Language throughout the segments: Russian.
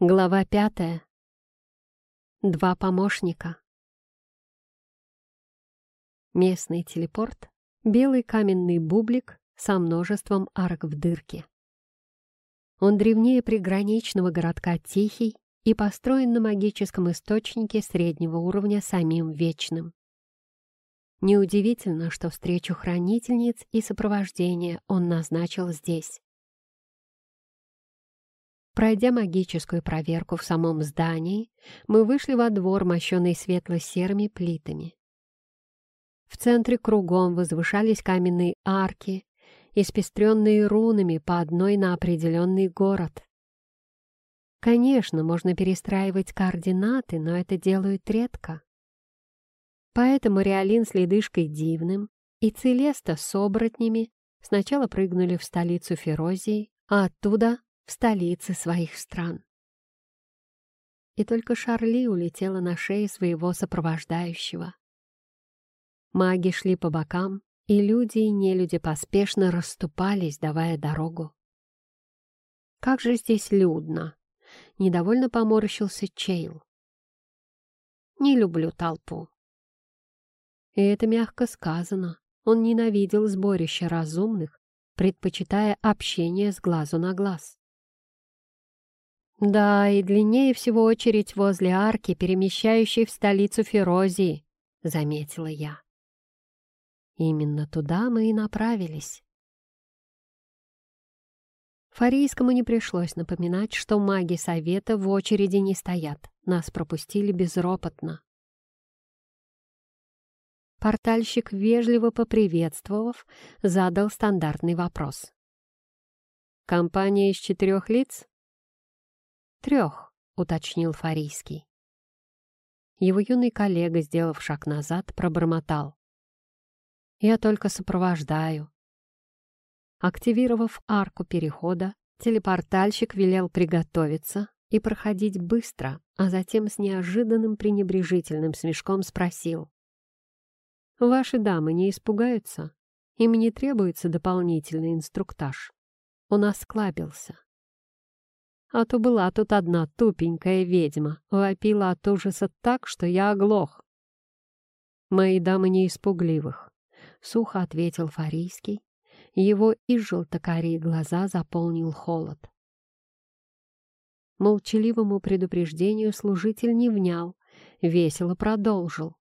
Глава пятая. Два помощника. Местный телепорт — белый каменный бублик со множеством арок в дырке. Он древнее приграничного городка Тихий и построен на магическом источнике среднего уровня самим Вечным. Неудивительно, что встречу хранительниц и сопровождение он назначил здесь. Пройдя магическую проверку в самом здании, мы вышли во двор, мощенный светло-серыми плитами. В центре кругом возвышались каменные арки, испестренные рунами по одной на определенный город. Конечно, можно перестраивать координаты, но это делают редко. Поэтому Реалин с ледышкой Дивным и Целеста с оборотнями сначала прыгнули в столицу Ферозии, а оттуда в столице своих стран. И только Шарли улетела на шее своего сопровождающего. Маги шли по бокам, и люди и нелюди поспешно расступались, давая дорогу. «Как же здесь людно!» — недовольно поморщился Чейл. «Не люблю толпу». И это мягко сказано. Он ненавидел сборище разумных, предпочитая общение с глазу на глаз. Да, и длиннее всего очередь возле арки, перемещающей в столицу Ферозии, заметила я. Именно туда мы и направились. Фарийскому не пришлось напоминать, что маги Совета в очереди не стоят. Нас пропустили безропотно. Портальщик, вежливо поприветствовав, задал стандартный вопрос. «Компания из четырех лиц?» «Трех», — уточнил Фарийский. Его юный коллега, сделав шаг назад, пробормотал. «Я только сопровождаю». Активировав арку перехода, телепортальщик велел приготовиться и проходить быстро, а затем с неожиданным пренебрежительным смешком спросил. «Ваши дамы не испугаются? Им не требуется дополнительный инструктаж». Он осклабился. А то была тут одна тупенькая ведьма, вопила от ужаса так, что я оглох. «Мои дамы не испугливых», — сухо ответил Фарийский. Его и желтокарие глаза заполнил холод. Молчаливому предупреждению служитель не внял, весело продолжил.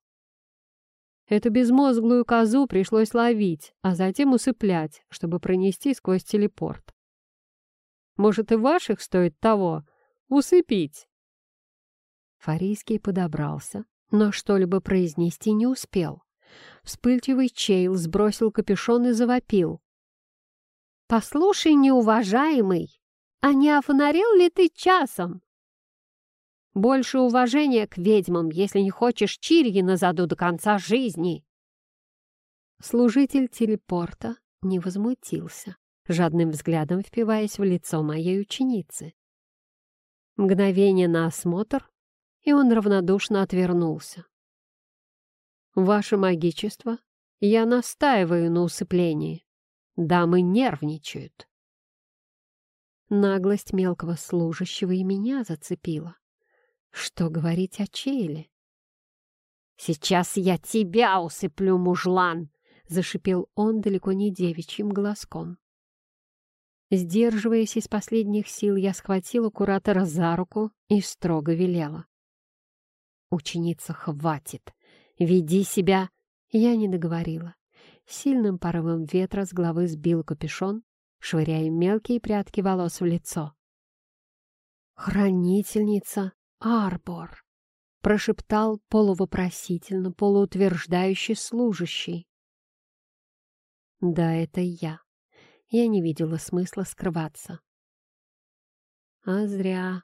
Эту безмозглую козу пришлось ловить, а затем усыплять, чтобы пронести сквозь телепорт. Может, и ваших стоит того усыпить?» Фарийский подобрался, но что-либо произнести не успел. Вспыльчивый Чейл сбросил капюшон и завопил. «Послушай, неуважаемый, а не офонарил ли ты часом? Больше уважения к ведьмам, если не хочешь чирьи на заду до конца жизни!» Служитель телепорта не возмутился жадным взглядом впиваясь в лицо моей ученицы. Мгновение на осмотр, и он равнодушно отвернулся. «Ваше магичество, я настаиваю на усыплении. Дамы нервничают». Наглость мелкого служащего и меня зацепила. Что говорить о Чейле? «Сейчас я тебя усыплю, мужлан!» — зашипел он далеко не девичьим голоском. Сдерживаясь из последних сил, я схватила куратора за руку и строго велела. «Ученица, хватит! Веди себя!» Я не договорила. Сильным порывом ветра с головы сбил капюшон, швыряя мелкие прядки волос в лицо. «Хранительница Арбор!» — прошептал полувопросительно, полуутверждающий служащий. «Да, это я я не видела смысла скрываться. А зря.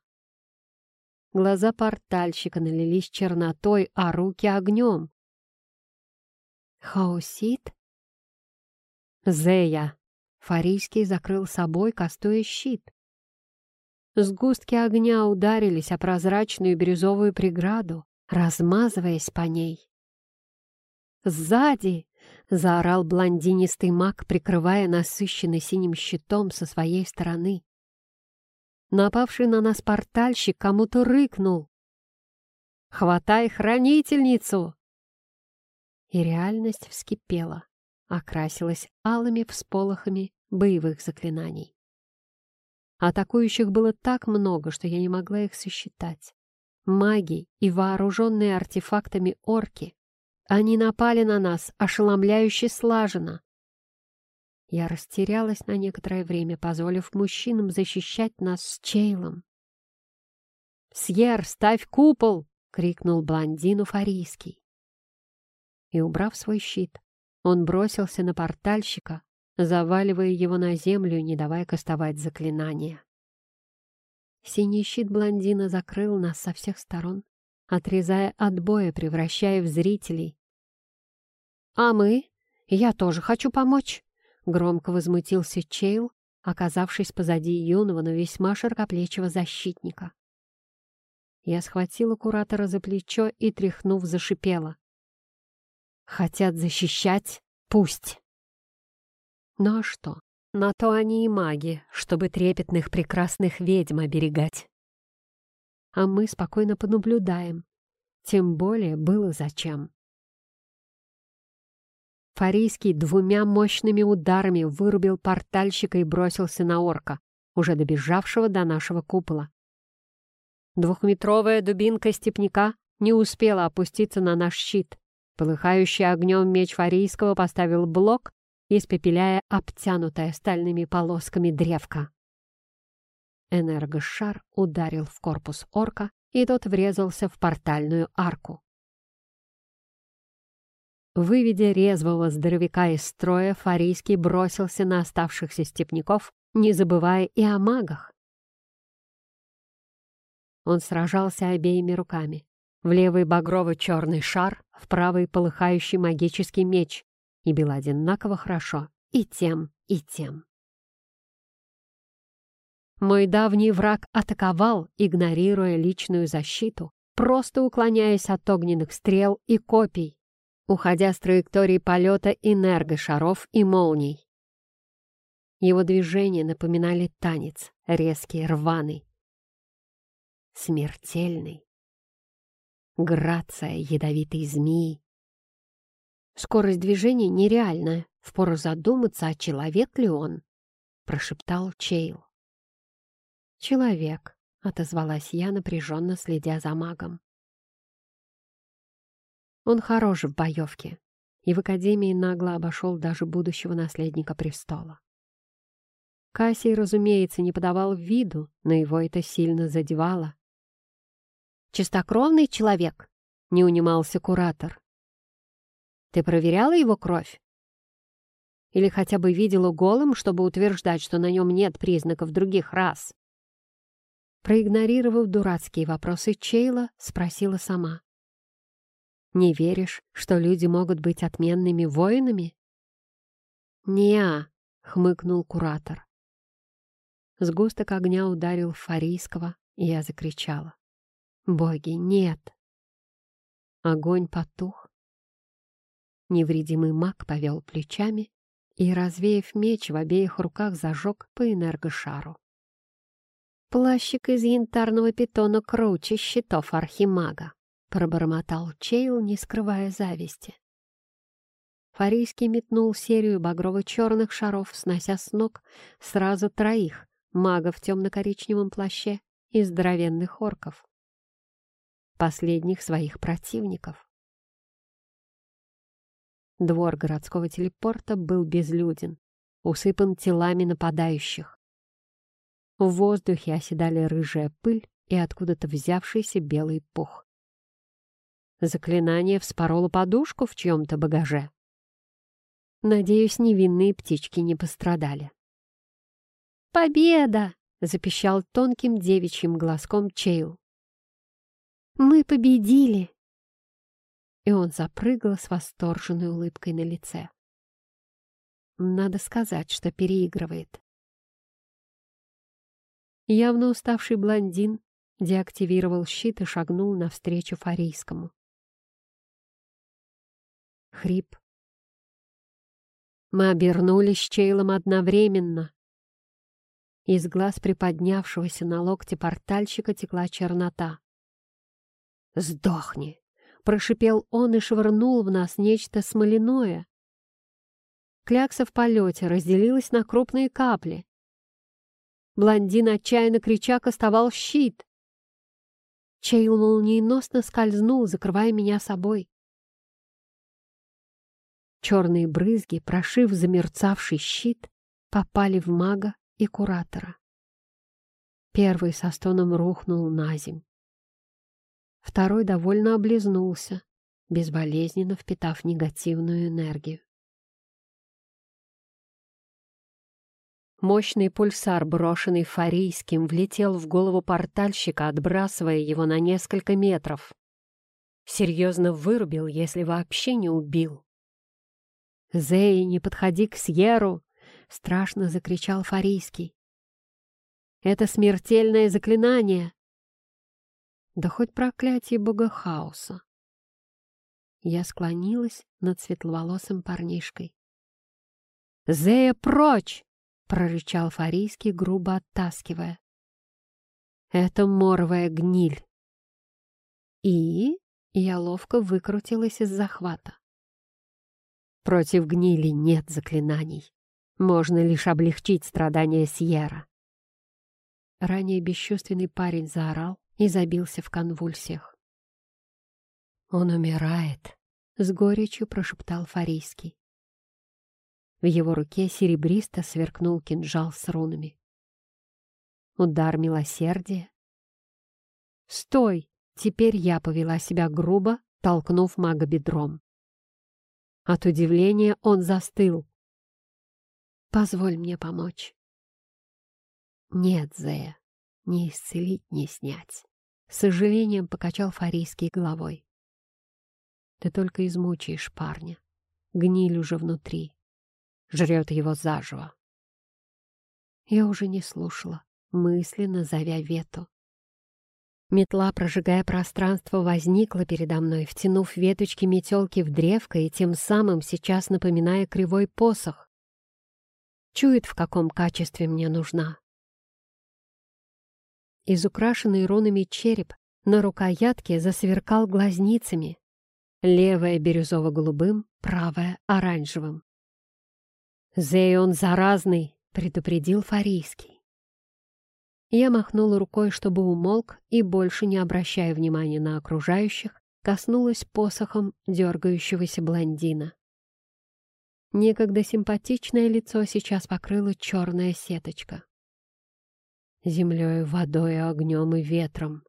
Глаза портальщика налились чернотой, а руки огнем. Хаосит? Зея. Фарийский закрыл собой, кастуя щит. Сгустки огня ударились о прозрачную бирюзовую преграду, размазываясь по ней. Сзади — заорал блондинистый маг, прикрывая насыщенный синим щитом со своей стороны. Напавший на нас портальщик кому-то рыкнул. «Хватай хранительницу!» И реальность вскипела, окрасилась алыми всполохами боевых заклинаний. Атакующих было так много, что я не могла их сосчитать. Маги и вооруженные артефактами орки. Они напали на нас ошеломляюще слаженно. Я растерялась на некоторое время, позволив мужчинам защищать нас с Чейлом. «Сьер, ставь купол!» — крикнул блондину Фарийский. И, убрав свой щит, он бросился на портальщика, заваливая его на землю не давая кастовать заклинания. Синий щит блондина закрыл нас со всех сторон, отрезая от боя, превращая в зрителей. «А мы? Я тоже хочу помочь!» — громко возмутился Чейл, оказавшись позади юного, но весьма широкоплечего защитника. Я схватила куратора за плечо и, тряхнув, зашипела. «Хотят защищать? Пусть!» Ну а что? На то они и маги, чтобы трепетных прекрасных ведьм оберегать. А мы спокойно понаблюдаем. Тем более было зачем. Фарийский двумя мощными ударами вырубил портальщика и бросился на орка, уже добежавшего до нашего купола. Двухметровая дубинка степняка не успела опуститься на наш щит. Полыхающий огнем меч Фарийского поставил блок испепеляя обтянутое стальными полосками древко. Энергошар ударил в корпус орка, и тот врезался в портальную арку. Выведя резвого здоровяка из строя, Фарийский бросился на оставшихся степняков, не забывая и о магах. Он сражался обеими руками. В левый багрово-черный шар, в правый полыхающий магический меч, и бил одинаково хорошо и тем, и тем. Мой давний враг атаковал, игнорируя личную защиту, просто уклоняясь от огненных стрел и копий, уходя с траектории полета энергошаров и молний. Его движения напоминали танец, резкий, рваный, смертельный. Грация ядовитой змеи, Скорость движения нереальная. Впору задуматься, а человек ли он? Прошептал Чейл. Человек, отозвалась я, напряженно следя за магом. Он хорош в боевке и в Академии нагло обошел даже будущего наследника престола. Кассий, разумеется, не подавал виду, но его это сильно задевало. «Чистокровный человек?» — не унимался куратор. Ты проверяла его кровь? Или хотя бы видела голым, чтобы утверждать, что на нем нет признаков других рас?» Проигнорировав дурацкие вопросы Чейла, спросила сама. «Не веришь, что люди могут быть отменными воинами?» «Не-а», хмыкнул куратор. Сгусток огня ударил Фарийского, и я закричала. «Боги, нет!» Огонь потух, Невредимый маг повел плечами и, развеяв меч, в обеих руках зажег по энергошару. «Плащик из янтарного питона круче щитов архимага», — пробормотал Чейл, не скрывая зависти. Фарийский метнул серию багрово-черных шаров, снося с ног сразу троих магов в темно-коричневом плаще и здоровенных орков. Последних своих противников. Двор городского телепорта был безлюден, усыпан телами нападающих. В воздухе оседали рыжая пыль и откуда-то взявшийся белый пух. Заклинание вспороло подушку в чьем-то багаже. Надеюсь, невинные птички не пострадали. «Победа!» — запищал тонким девичьим глазком Чейл. «Мы победили!» и он запрыгал с восторженной улыбкой на лице. Надо сказать, что переигрывает. Явно уставший блондин деактивировал щит и шагнул навстречу Фарийскому. Хрип. Мы обернулись с Чейлом одновременно. Из глаз приподнявшегося на локте портальщика текла чернота. «Сдохни!» — прошипел он и швырнул в нас нечто смоляное. Клякса в полете разделилась на крупные капли. Блондин, отчаянно крича, кастовал щит. Чейл молниеносно скользнул, закрывая меня собой. Черные брызги, прошив замерцавший щит, попали в мага и куратора. Первый со стоном рухнул на земь. Второй довольно облизнулся, безболезненно впитав негативную энергию. Мощный пульсар, брошенный Фарийским, влетел в голову портальщика, отбрасывая его на несколько метров. Серьезно вырубил, если вообще не убил. «Зей, не подходи к Сьеру!» — страшно закричал Фарийский. «Это смертельное заклинание!» Да хоть проклятие бога хаоса. Я склонилась над светловолосым парнишкой. «Зея, прочь!» — прорычал Фарийский, грубо оттаскивая. «Это моровая гниль!» И я ловко выкрутилась из захвата. Против гнили нет заклинаний. Можно лишь облегчить страдания Сьерра. Ранее бесчувственный парень заорал и забился в конвульсиях. «Он умирает», — с горечью прошептал Фарийский. В его руке серебристо сверкнул кинжал с рунами. Удар милосердия. «Стой!» Теперь я повела себя грубо, толкнув мага бедром. От удивления он застыл. «Позволь мне помочь». «Нет, Зея, не исцелить, не снять», — с сожалением покачал Фарийский головой. «Ты только измучаешь парня. Гниль уже внутри жрет его заживо. Я уже не слушала, мысленно зовя Вету. Метла, прожигая пространство, возникла передо мной, втянув веточки метелки в древко и тем самым сейчас напоминая кривой посох. Чует, в каком качестве мне нужна. Из украшенной рунами череп на рукоятке засверкал глазницами. Левая бирюзово-голубым, правая — оранжевым. «Зей он заразный!» — предупредил Фарийский. Я махнула рукой, чтобы умолк, и, больше не обращая внимания на окружающих, коснулась посохом дергающегося блондина. Некогда симпатичное лицо сейчас покрыла черная сеточка. Землей, водой, огнем и ветром.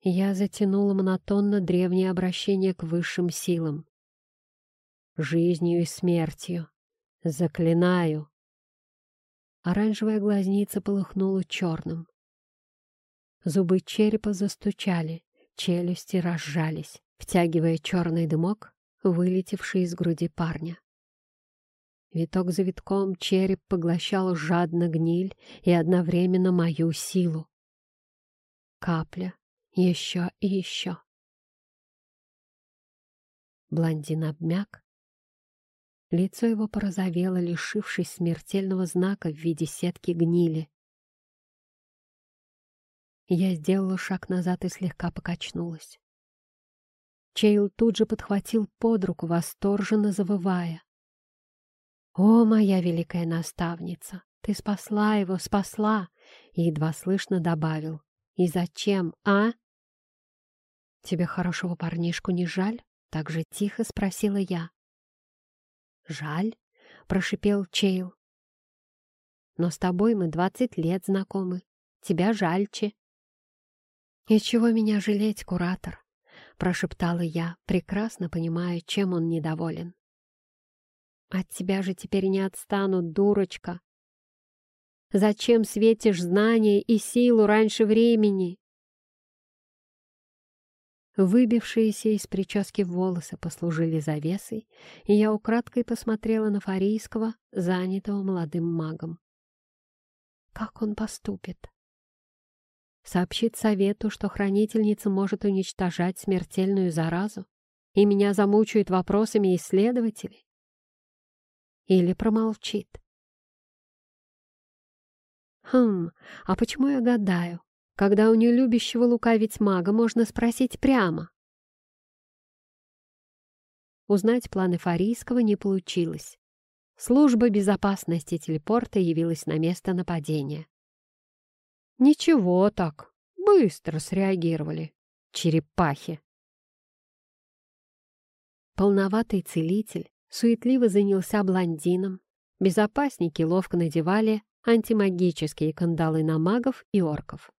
Я затянула монотонно древнее обращение к высшим силам. Жизнью и смертью, Заклинаю. Оранжевая глазница полыхнула черным. Зубы черепа застучали, челюсти разжались, втягивая черный дымок, вылетевший из груди парня. Виток за витком череп поглощал жадно гниль и одновременно мою силу. Капля, еще и еще. Блондин обмяк, Лицо его порозовело, лишившись смертельного знака в виде сетки гнили. Я сделала шаг назад и слегка покачнулась. Чейл тут же подхватил под руку, восторженно завывая. «О, моя великая наставница, ты спасла его, спасла!» И едва слышно добавил. «И зачем, а?» «Тебе хорошего парнишку не жаль?» Так же тихо спросила я. «Жаль», — прошипел Чейл. «Но с тобой мы двадцать лет знакомы. Тебя жальче». «И чего меня жалеть, куратор?» — прошептала я, прекрасно понимая, чем он недоволен. «От тебя же теперь не отстанут, дурочка. Зачем светишь знания и силу раньше времени?» Выбившиеся из прически волосы послужили завесой, и я украдкой посмотрела на Фарийского, занятого молодым магом. Как он поступит? Сообщит совету, что хранительница может уничтожать смертельную заразу, и меня замучают вопросами исследователи? Или промолчит? Хм, а почему я гадаю? Когда у нелюбящего лукавить мага можно спросить прямо. Узнать планы Фарийского не получилось. Служба безопасности телепорта явилась на место нападения. Ничего так, быстро среагировали. Черепахи. Полноватый целитель суетливо занялся блондином. Безопасники ловко надевали антимагические кандалы на магов и орков.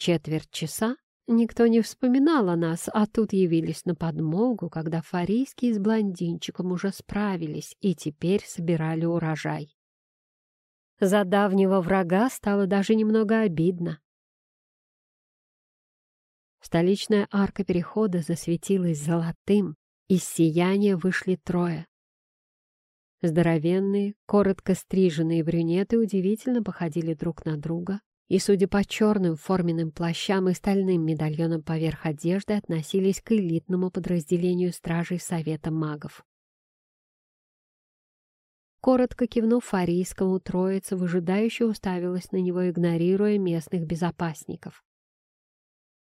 Четверть часа никто не вспоминал о нас, а тут явились на подмогу, когда фарийские с блондинчиком уже справились и теперь собирали урожай. За давнего врага стало даже немного обидно. Столичная арка перехода засветилась золотым, из сияния вышли трое. Здоровенные, коротко стриженные брюнеты удивительно походили друг на друга и, судя по черным форменным плащам и стальным медальонам поверх одежды, относились к элитному подразделению стражей Совета магов. Коротко кивнув фарийскому, троица выжидающе уставилась на него, игнорируя местных безопасников.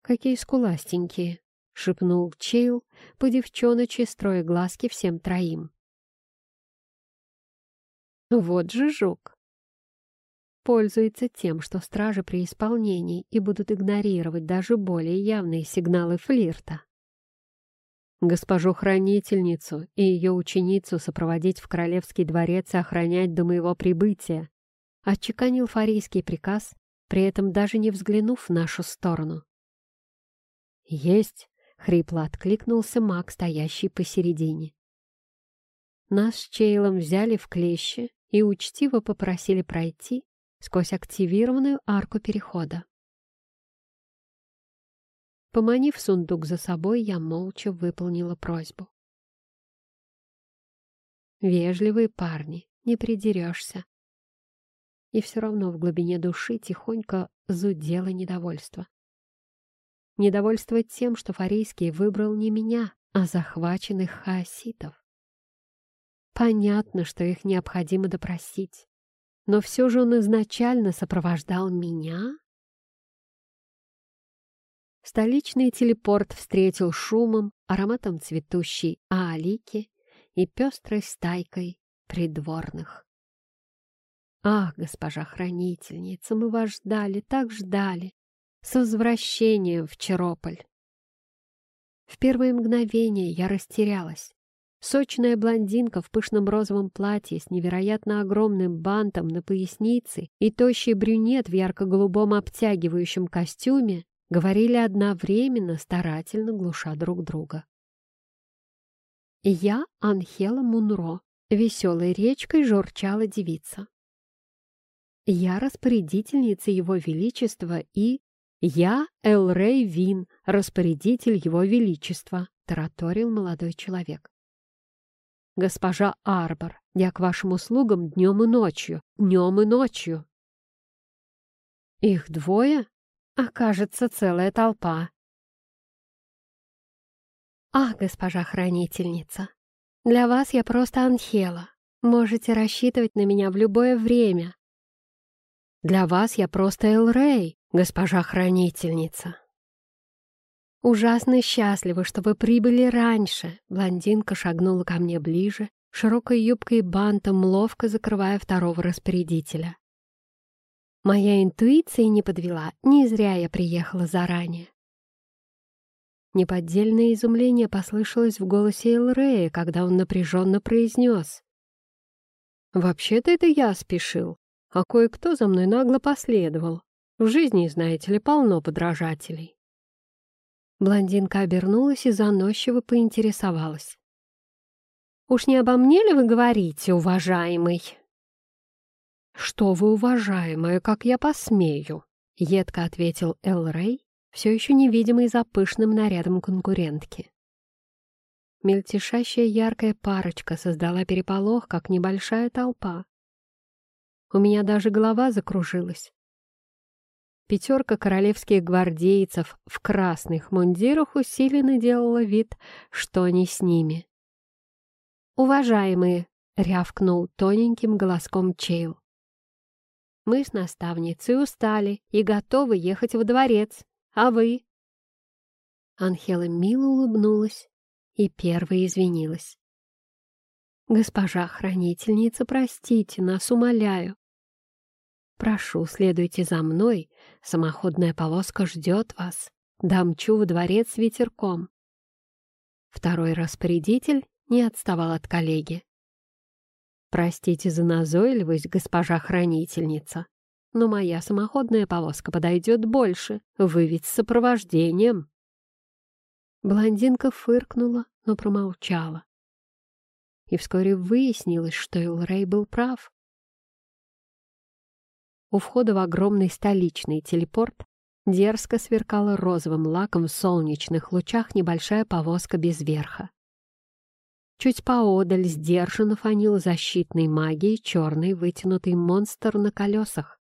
«Какие скуластенькие!» — шепнул Чейл, по девчоночи строя глазки всем троим. Вот же жук. Пользуется тем, что стражи при исполнении и будут игнорировать даже более явные сигналы флирта. Госпожу-хранительницу и ее ученицу сопроводить в королевский дворец и охранять до моего прибытия. Отчеканил фарийский приказ, при этом даже не взглянув в нашу сторону. «Есть!» — хрипло откликнулся маг, стоящий посередине. Нас с Чейлом взяли в клещи и учтиво попросили пройти сквозь активированную арку перехода. Поманив сундук за собой, я молча выполнила просьбу. Вежливые парни, не придерешься. И все равно в глубине души тихонько зудело недовольство. Недовольство тем, что Фарейский выбрал не меня, а захваченных хаоситов. Понятно, что их необходимо допросить, но все же он изначально сопровождал меня Столичный телепорт встретил шумом, ароматом цветущей аалики и пестрой стайкой придворных. «Ах, госпожа хранительница, мы вас ждали, так ждали! С возвращением в Черополь!» В первое мгновение я растерялась. Сочная блондинка в пышном розовом платье с невероятно огромным бантом на пояснице и тощий брюнет в ярко-голубом обтягивающем костюме говорили одновременно, старательно глуша друг друга. «Я Анхела Мунро», — веселой речкой журчала девица. «Я распорядительница Его Величества и...» «Я Элрей Вин, распорядитель Его Величества», — тараторил молодой человек. «Госпожа Арбор, я к вашим услугам днем и ночью, днем и ночью». «Их двое?» окажется целая толпа. «Ах, госпожа хранительница, для вас я просто Анхела. Можете рассчитывать на меня в любое время. Для вас я просто Элрей, госпожа хранительница». «Ужасно счастлива, что вы прибыли раньше», — блондинка шагнула ко мне ближе, широкой юбкой и бантом ловко закрывая второго распорядителя. Моя интуиция не подвела, не зря я приехала заранее. Неподдельное изумление послышалось в голосе Элрея, когда он напряженно произнес. «Вообще-то это я спешил, а кое-кто за мной нагло последовал. В жизни, знаете ли, полно подражателей». Блондинка обернулась и заносчиво поинтересовалась. «Уж не обо мне ли вы говорите, уважаемый?» «Что вы, уважаемая, как я посмею?» — едко ответил Эл Рэй, все еще невидимый за пышным нарядом конкурентки. Мельтешащая яркая парочка создала переполох, как небольшая толпа. У меня даже голова закружилась. Пятерка королевских гвардейцев в красных мундирах усиленно делала вид, что они с ними. «Уважаемые!» — рявкнул тоненьким голоском Чейл. Мы с наставницей устали и готовы ехать во дворец. А вы?» Анхела мило улыбнулась и первой извинилась. «Госпожа хранительница, простите нас, умоляю. Прошу, следуйте за мной, самоходная повозка ждет вас. Дамчу в дворец ветерком». Второй распорядитель не отставал от коллеги. «Простите за назойливость, госпожа хранительница, но моя самоходная повозка подойдет больше. Вы ведь с сопровождением». Блондинка фыркнула, но промолчала. И вскоре выяснилось, что Илрей был прав. У входа в огромный столичный телепорт дерзко сверкала розовым лаком в солнечных лучах небольшая повозка без верха. Чуть поодаль сдержанно фанил защитной магией черный вытянутый монстр на колесах.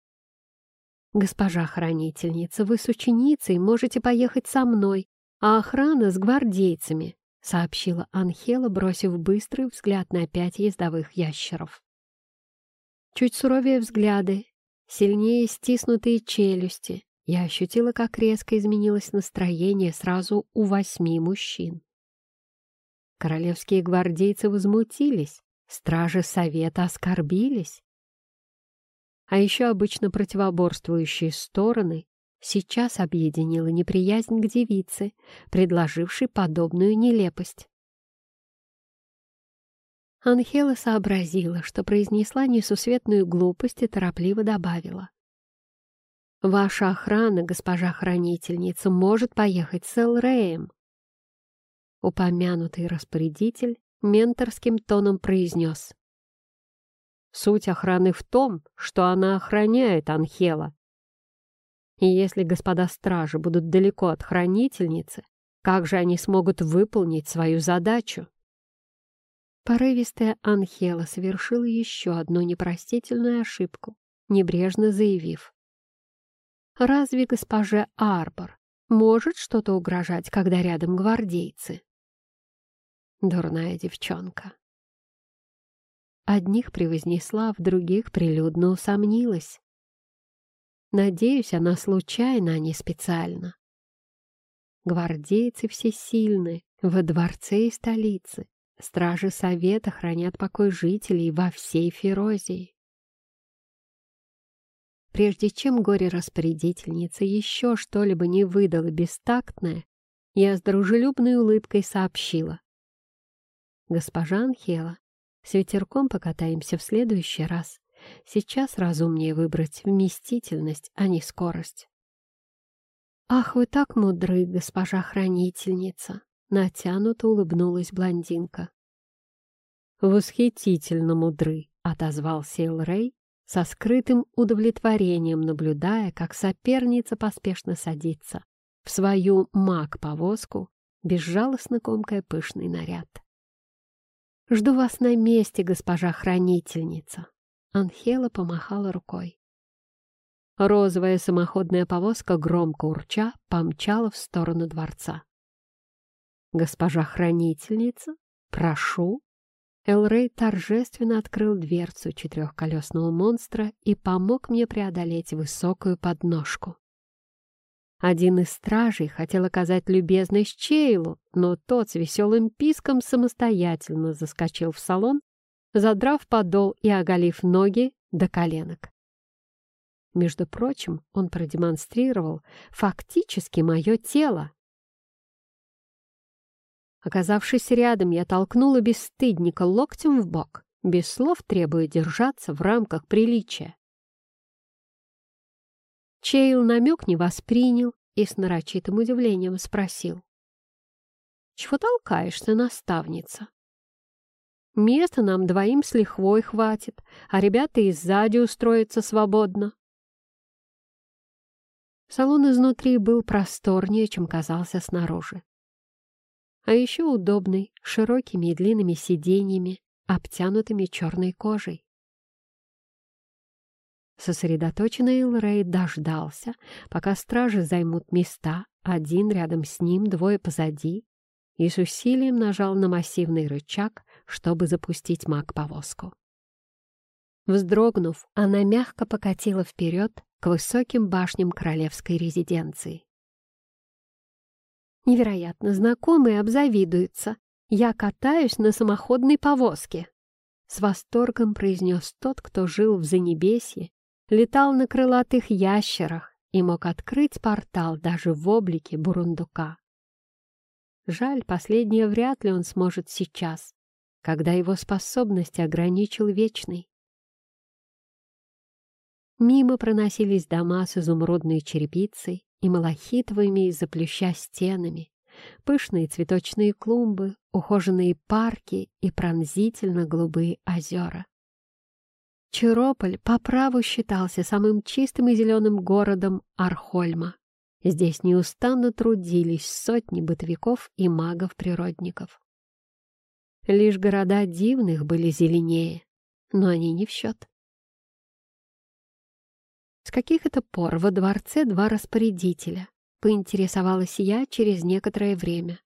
«Госпожа хранительница, вы с ученицей можете поехать со мной, а охрана с гвардейцами», — сообщила Анхела, бросив быстрый взгляд на пять ездовых ящеров. Чуть суровее взгляды, сильнее стиснутые челюсти. Я ощутила, как резко изменилось настроение сразу у восьми мужчин. Королевские гвардейцы возмутились, стражи совета оскорбились. А еще обычно противоборствующие стороны сейчас объединила неприязнь к девице, предложившей подобную нелепость. Анхела сообразила, что произнесла несусветную глупость и торопливо добавила. «Ваша охрана, госпожа хранительница, может поехать с Элреем. Упомянутый распорядитель менторским тоном произнес. «Суть охраны в том, что она охраняет Анхела. И если господа стражи будут далеко от хранительницы, как же они смогут выполнить свою задачу?» Порывистая Анхела совершила еще одну непростительную ошибку, небрежно заявив. «Разве госпоже Арбор может что-то угрожать, когда рядом гвардейцы?» Дурная девчонка. Одних превознесла, в других прилюдно усомнилась. Надеюсь, она случайно, а не специально. Гвардейцы все сильны, во дворце и столице. Стражи совета хранят покой жителей во всей Ферозии. Прежде чем горе-распорядительница еще что-либо не выдала бестактное, я с дружелюбной улыбкой сообщила. «Госпожа Анхела, с ветерком покатаемся в следующий раз. Сейчас разумнее выбрать вместительность, а не скорость». «Ах, вы так мудры, госпожа хранительница!» Натянуто улыбнулась блондинка. «Восхитительно мудры!» — отозвался Элрей, со скрытым удовлетворением наблюдая, как соперница поспешно садится в свою маг-повозку, безжалостно комкая пышный наряд. «Жду вас на месте, госпожа хранительница!» Анхела помахала рукой. Розовая самоходная повозка, громко урча, помчала в сторону дворца. «Госпожа хранительница, прошу!» Элрей торжественно открыл дверцу четырехколесного монстра и помог мне преодолеть высокую подножку. Один из стражей хотел оказать любезность Чейлу, но тот с веселым писком самостоятельно заскочил в салон, задрав подол и оголив ноги до коленок. Между прочим, он продемонстрировал фактически мое тело. Оказавшись рядом, я толкнула бесстыдника локтем в бок, без слов требуя держаться в рамках приличия. Чейл намек не воспринял и с нарочитым удивлением спросил. «Чего толкаешься, наставница?» «Места нам двоим с лихвой хватит, а ребята и сзади устроятся свободно». Салон изнутри был просторнее, чем казался снаружи. А еще удобный, широкими и длинными сиденьями, обтянутыми черной кожей. Сосредоточенный Элрей дождался, пока стражи займут места, один рядом с ним, двое позади, и с усилием нажал на массивный рычаг, чтобы запустить маг-повозку. Вздрогнув, она мягко покатила вперед к высоким башням королевской резиденции. Невероятно знакомые обзавидуются. Я катаюсь на самоходной повозке. С восторгом произнес тот, кто жил в Занебесье, летал на крылатых ящерах и мог открыть портал даже в облике бурундука. Жаль, последнее вряд ли он сможет сейчас, когда его способности ограничил Вечный. Мимо проносились дома с изумрудной черепицей и малахитовыми из-за плюща стенами, пышные цветочные клумбы, ухоженные парки и пронзительно-голубые озера. Чирополь по праву считался самым чистым и зеленым городом Архольма. Здесь неустанно трудились сотни бытовиков и магов-природников. Лишь города дивных были зеленее, но они не в счет. С каких это пор во дворце два распорядителя? Поинтересовалась я через некоторое время.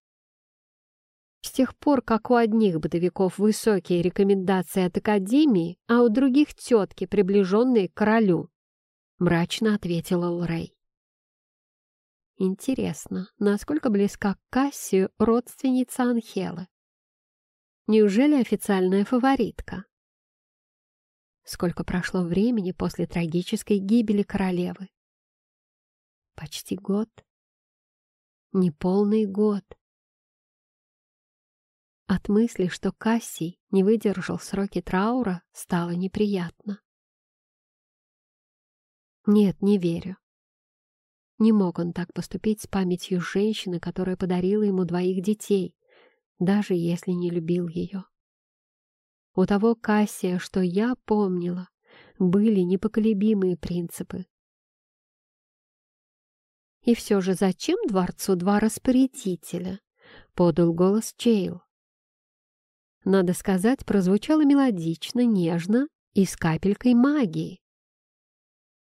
С тех пор, как у одних бытовиков высокие рекомендации от Академии, а у других тетки, приближенные к королю, мрачно ответила Лрей. Интересно, насколько близка к Кассию родственница Анхелы? Неужели официальная фаворитка? Сколько прошло времени после трагической гибели королевы? Почти год. Неполный год. От мысли, что Кассий не выдержал сроки траура, стало неприятно. Нет, не верю. Не мог он так поступить с памятью женщины, которая подарила ему двоих детей, даже если не любил ее. У того Кассия, что я помнила, были непоколебимые принципы. «И все же зачем дворцу два распорядителя?» — подал голос Чейл. Надо сказать, прозвучало мелодично, нежно и с капелькой магии.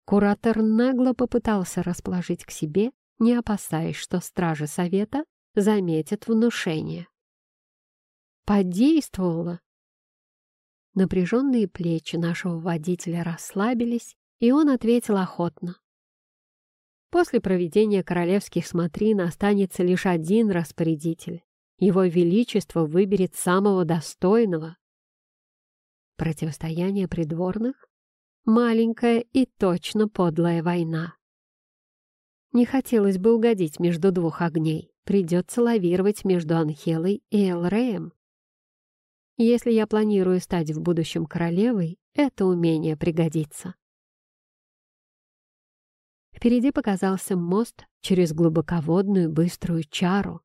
Куратор нагло попытался расположить к себе, не опасаясь, что стражи совета заметят внушение. Подействовало, Напряженные плечи нашего водителя расслабились, и он ответил охотно. После проведения королевских смотрин останется лишь один распорядитель. Его Величество выберет самого достойного. Противостояние придворных? Маленькая и точно подлая война. Не хотелось бы угодить между двух огней. Придется лавировать между Анхелой и Элреем. Если я планирую стать в будущем королевой, это умение пригодится. Впереди показался мост через глубоководную быструю чару.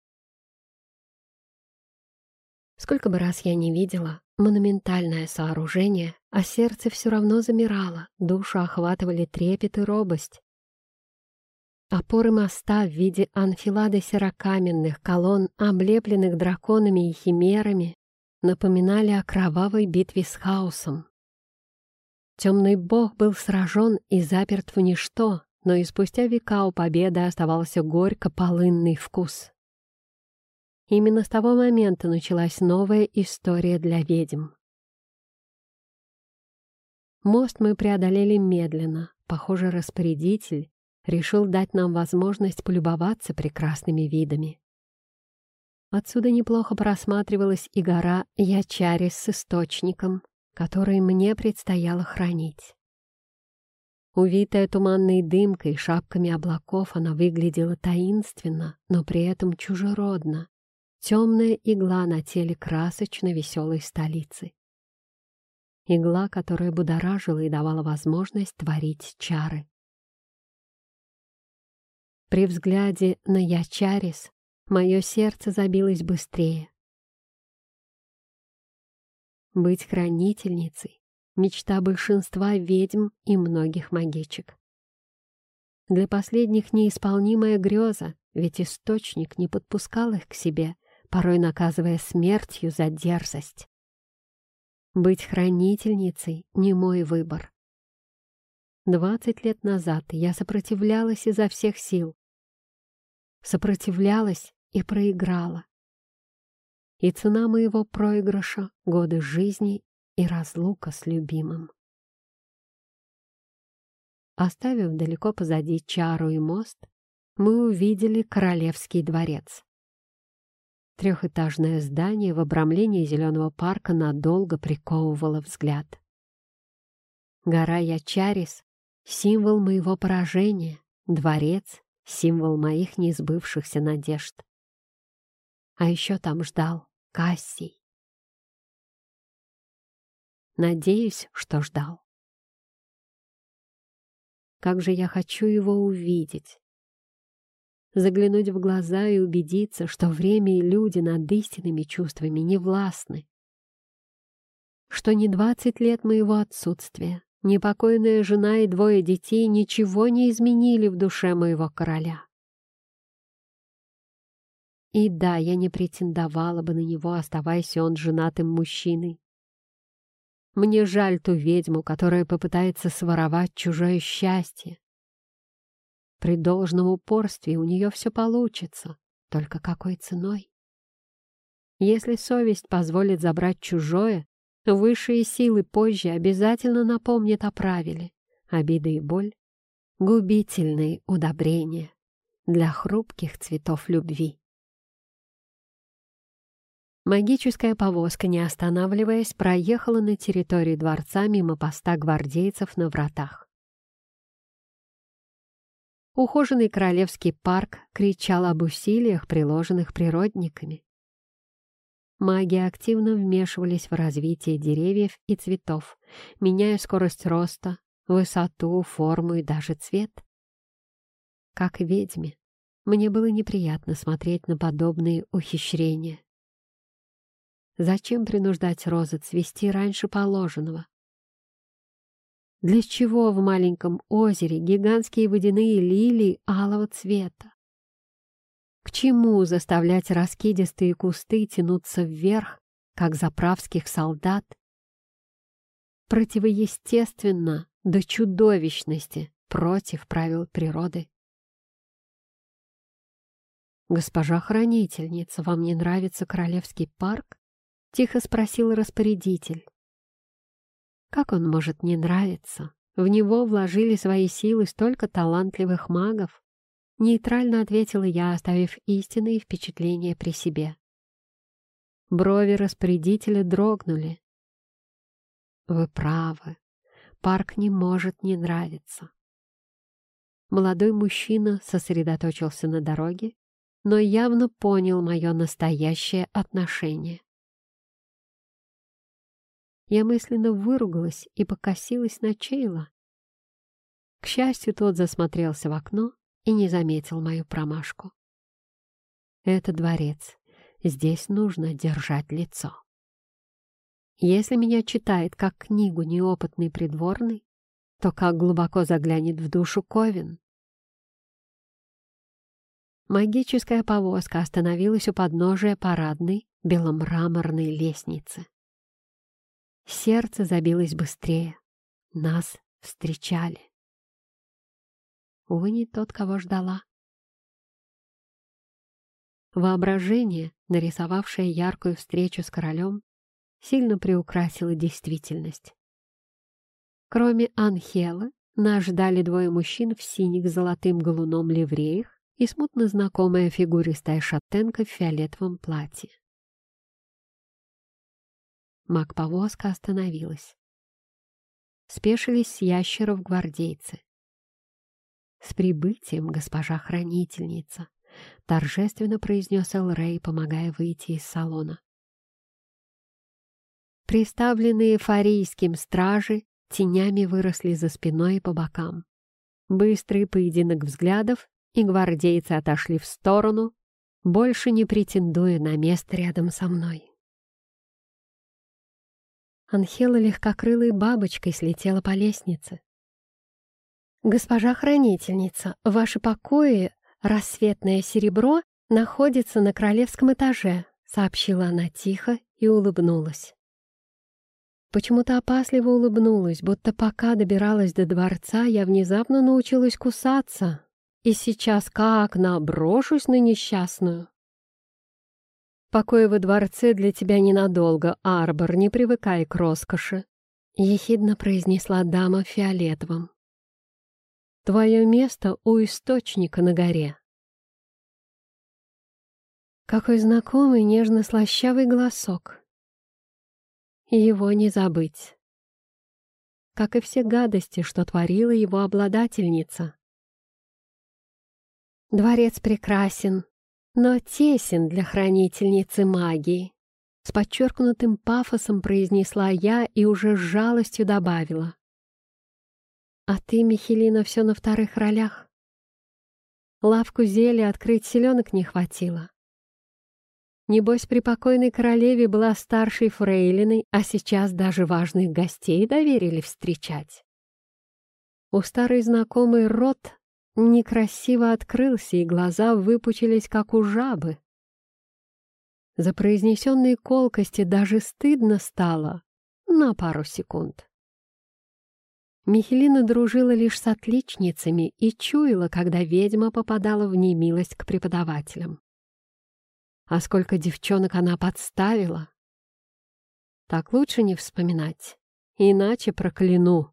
Сколько бы раз я не видела монументальное сооружение, а сердце все равно замирало, душу охватывали трепет и робость. Опоры моста в виде анфилады серокаменных колонн, облепленных драконами и химерами, напоминали о кровавой битве с хаосом. Темный бог был сражен и заперт в ничто, но и спустя века у победы оставался горько-полынный вкус. Именно с того момента началась новая история для ведьм. Мост мы преодолели медленно. Похоже, распорядитель решил дать нам возможность полюбоваться прекрасными видами. Отсюда неплохо просматривалась и гора Ячарис с источником, который мне предстояло хранить. Увитая туманной дымкой, шапками облаков, она выглядела таинственно, но при этом чужеродно. Темная игла на теле красочно веселой столицы. Игла, которая будоражила и давала возможность творить чары. При взгляде на Ячарис Мое сердце забилось быстрее. Быть хранительницей — мечта большинства ведьм и многих магичек. Для последних неисполнимая греза, ведь источник не подпускал их к себе, порой наказывая смертью за дерзость. Быть хранительницей — не мой выбор. Двадцать лет назад я сопротивлялась изо всех сил, сопротивлялась и проиграла. И цена моего проигрыша — годы жизни и разлука с любимым. оставив далеко позади чару и мост, мы увидели Королевский дворец. Трехэтажное здание в обрамлении зеленого парка надолго приковывало взгляд. Гора Ячарис — символ моего поражения, дворец — символ моих неизбывшихся надежд. А еще там ждал Кассий. Надеюсь, что ждал. Как же я хочу его увидеть! Заглянуть в глаза и убедиться, что время и люди над истинными чувствами не властны. Что не двадцать лет моего отсутствия, непокойная жена и двое детей ничего не изменили в душе моего короля. И да, я не претендовала бы на него, оставаясь он женатым мужчиной. Мне жаль ту ведьму, которая попытается своровать чужое счастье. При должном упорстве у нее все получится, только какой ценой? Если совесть позволит забрать чужое, высшие силы позже обязательно напомнят о правиле. Обида и боль — губительные удобрения для хрупких цветов любви. Магическая повозка, не останавливаясь, проехала на территории дворца мимо поста гвардейцев на вратах. Ухоженный королевский парк кричал об усилиях, приложенных природниками. Маги активно вмешивались в развитие деревьев и цветов, меняя скорость роста, высоту, форму и даже цвет. Как ведьме, мне было неприятно смотреть на подобные ухищрения. Зачем принуждать розы цвести раньше положенного? Для чего в маленьком озере гигантские водяные лилии алого цвета? К чему заставлять раскидистые кусты тянуться вверх, как заправских солдат? Противоестественно до чудовищности против правил природы. «Госпожа хранительница, вам не нравится Королевский парк?» Тихо спросил распорядитель. Как он может не нравиться? В него вложили свои силы столько талантливых магов. Нейтрально ответила я, оставив истинные впечатления при себе. Брови распорядителя дрогнули. Вы правы. Парк не может не нравиться. Молодой мужчина сосредоточился на дороге, но явно понял мое настоящее отношение. Я мысленно выругалась и покосилась на Чейла. К счастью, тот засмотрелся в окно и не заметил мою промашку. Это дворец. Здесь нужно держать лицо. Если меня читает как книгу неопытный придворный, то как глубоко заглянет в душу Ковин. Магическая повозка остановилась у подножия парадной беломраморной лестницы. Сердце забилось быстрее. Нас встречали. Увы, не тот, кого ждала. Воображение, нарисовавшее яркую встречу с королем, сильно приукрасило действительность. Кроме Анхелы, нас ждали двое мужчин в синих золотым галуном ливреях и смутно знакомая фигуристая шатенка в фиолетовом платье. Маг-повозка остановилась. Спешились с ящеров гвардейцы. «С прибытием, госпожа хранительница!» — торжественно произнес Эл Рэй, помогая выйти из салона. Приставленные фарийским стражи тенями выросли за спиной и по бокам. Быстрый поединок взглядов, и гвардейцы отошли в сторону, больше не претендуя на место рядом со мной. Анхела легкокрылой бабочкой слетела по лестнице. «Госпожа хранительница, ваши покои, рассветное серебро, находится на королевском этаже», сообщила она тихо и улыбнулась. Почему-то опасливо улыбнулась, будто пока добиралась до дворца, я внезапно научилась кусаться. И сейчас как наброшусь на несчастную. Покой во дворце для тебя ненадолго, Арбор, не привыкай к роскоши», — ехидно произнесла дама фиолетовым. Твое место у источника на горе. Какой знакомый нежно-слащавый голосок. Его не забыть. Как и все гадости, что творила его обладательница. Дворец прекрасен, но тесен для хранительницы магии. С подчеркнутым пафосом произнесла я и уже с жалостью добавила. А ты, Михелина, все на вторых ролях. Лавку зелья открыть селенок не хватило. Небось, при покойной королеве была старшей фрейлиной, а сейчас даже важных гостей доверили встречать. У старой знакомой рот некрасиво открылся, и глаза выпучились, как у жабы. За произнесенные колкости даже стыдно стало на пару секунд. Михелина дружила лишь с отличницами и чуяла, когда ведьма попадала в немилость к преподавателям. А сколько девчонок она подставила! Так лучше не вспоминать, иначе прокляну.